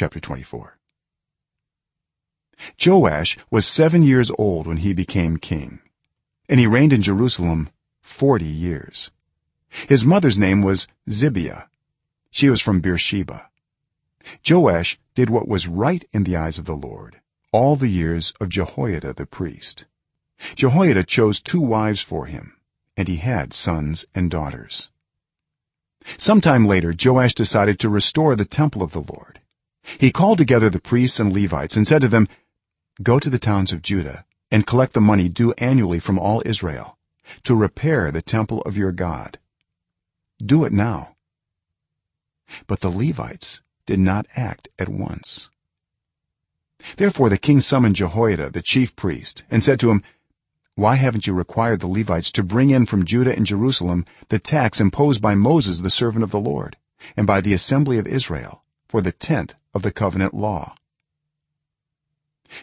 chapter 24 joash was 7 years old when he became king and he reigned in jerusalem 40 years. His mother's name was zibiah. She was from beersheba. Joash did what was right in the eyes of the lord all the years of jehoiada the priest. Jehoiada chose two wives for him and he had sons and daughters. Sometime later joash decided to restore the temple of the lord he called together the priests and levites and said to them go to the towns of judah and collect the money due annually from all israel to repair the temple of your god. Do it now. But the levites did not act at once. Therefore the king summoned jehoiada the chief priest and said to him why haven't you required the levites to bring in from judah and jerusalem the tax imposed by moses the servant of the lord and by the assembly of israel for the tent of the covenant law.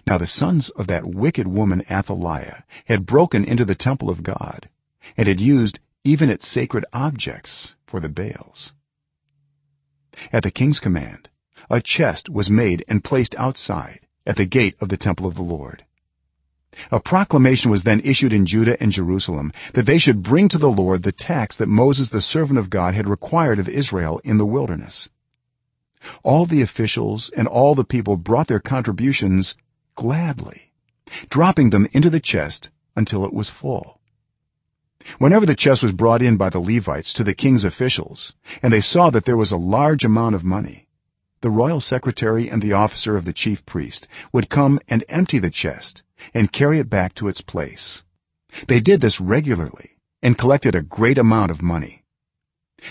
Now the sons of that wicked woman athaliah had broken into the temple of god and had used even its sacred objects for the baals. At the king's command a chest was made and placed outside at the gate of the temple of the lord. A proclamation was then issued in judah and jerusalem that they should bring to the lord the tax that moses the servant of god had required of israel in the wilderness all the officials and all the people brought their contributions gladly dropping them into the chest until it was full. Whenever the chest was brought in by the levites to the king's officials and they saw that there was a large amount of money the royal secretary and the officer of the chief priest would come and empty the chest and carry it back to its place. They did this regularly and collected a great amount of money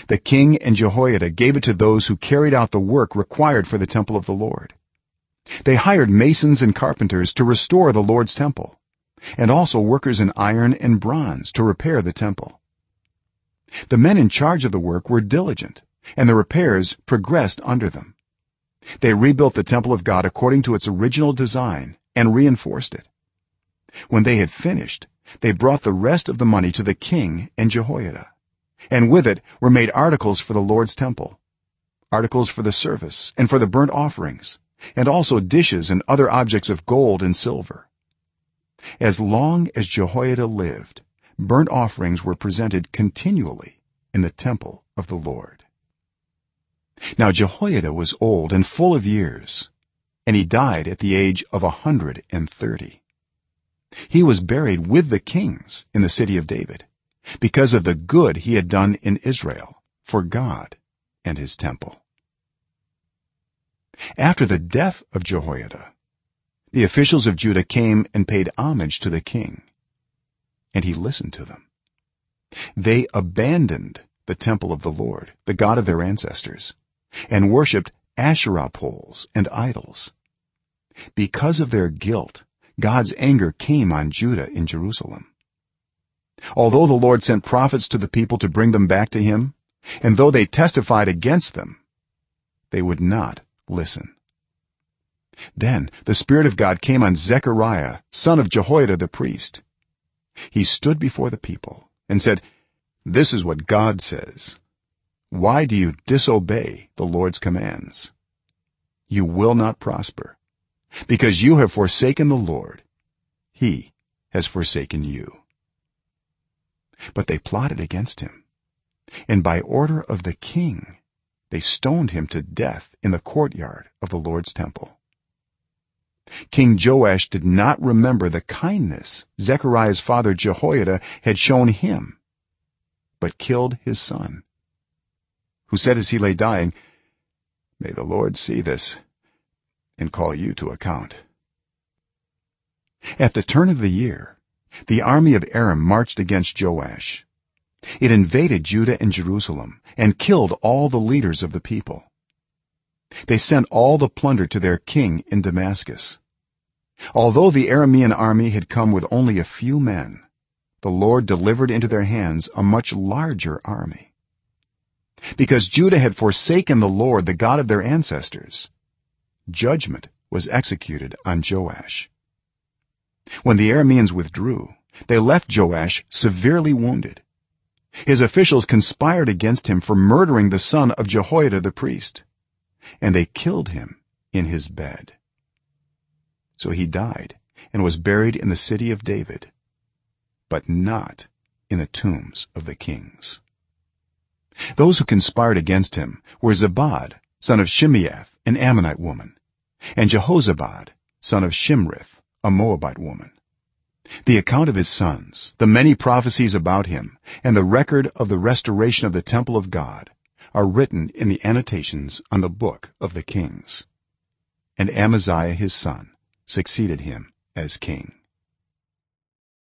the king and jehoiada gave it to those who carried out the work required for the temple of the lord. They hired masons and carpenters to restore the lord's temple and also workers in iron and bronze to repair the temple. The men in charge of the work were diligent and the repairs progressed under them. They rebuilt the temple of god according to its original design and reinforced it. When they had finished they brought the rest of the money to the king and jehoiada and with it were made articles for the lord's temple articles for the service and for the burnt offerings and also dishes and other objects of gold and silver. As long as jehoiada lived burnt offerings were presented continually in the temple of the lord. Now jehoiada was old and full of years and he died at the age of a 130 he was buried with the kings in the city of david because of the good he had done in israel for god and his temple. After the death of jehoiada the officials of judah came and paid homage to the king and he listened to them. They abandoned the temple of the lord the god of their ancestors and worshipped asherah poles and idols. Because of their guilt god's anger came on judah in jerusalem although the lord sent prophets to the people to bring them back to him and though they testified against them they would not listen. Then the spirit of god came on zechariah son of jehoiada the priest. He stood before the people and said this is what god says. Why do you disobey the lord's commands? You will not prosper. Because you have forsaken the lord he has forsaken you but they plotted against him. And by order of the king they stoned him to death in the courtyard of the lord's temple. King joash did not remember the kindness zechariah's father jehoiada had shown him but killed his son who said as he lay dying may the lord see this and call you to account. At the turn of the year the army of aram marched against joash. It invaded judah and jerusalem and killed all the leaders of the people. They sent all the plunder to their king in damascus. Although the aramean army had come with only a few men the lord delivered into their hands a much larger army. Because judah had forsaken the lord the god of their ancestors judgment was executed on joash when the arameans withdrew they left joash severely wounded. His officials conspired against him for murdering the son of jehoiada the priest and they killed him in his bed. So he died and was buried in the city of david but not in the tombs of the kings. Those who conspired against him were zabad son of shimeath an ammonite woman and jehozabad son of shimrith a moabite woman. The account of his sons the many prophecies about him and the record of the restoration of the temple of god are written in the annotations on the book of the kings. And amaziah his son succeeded him as king